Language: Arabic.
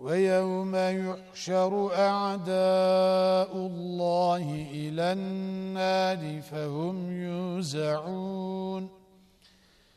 ويوم يحشر أعداء الله إلى النار فهم يوزعون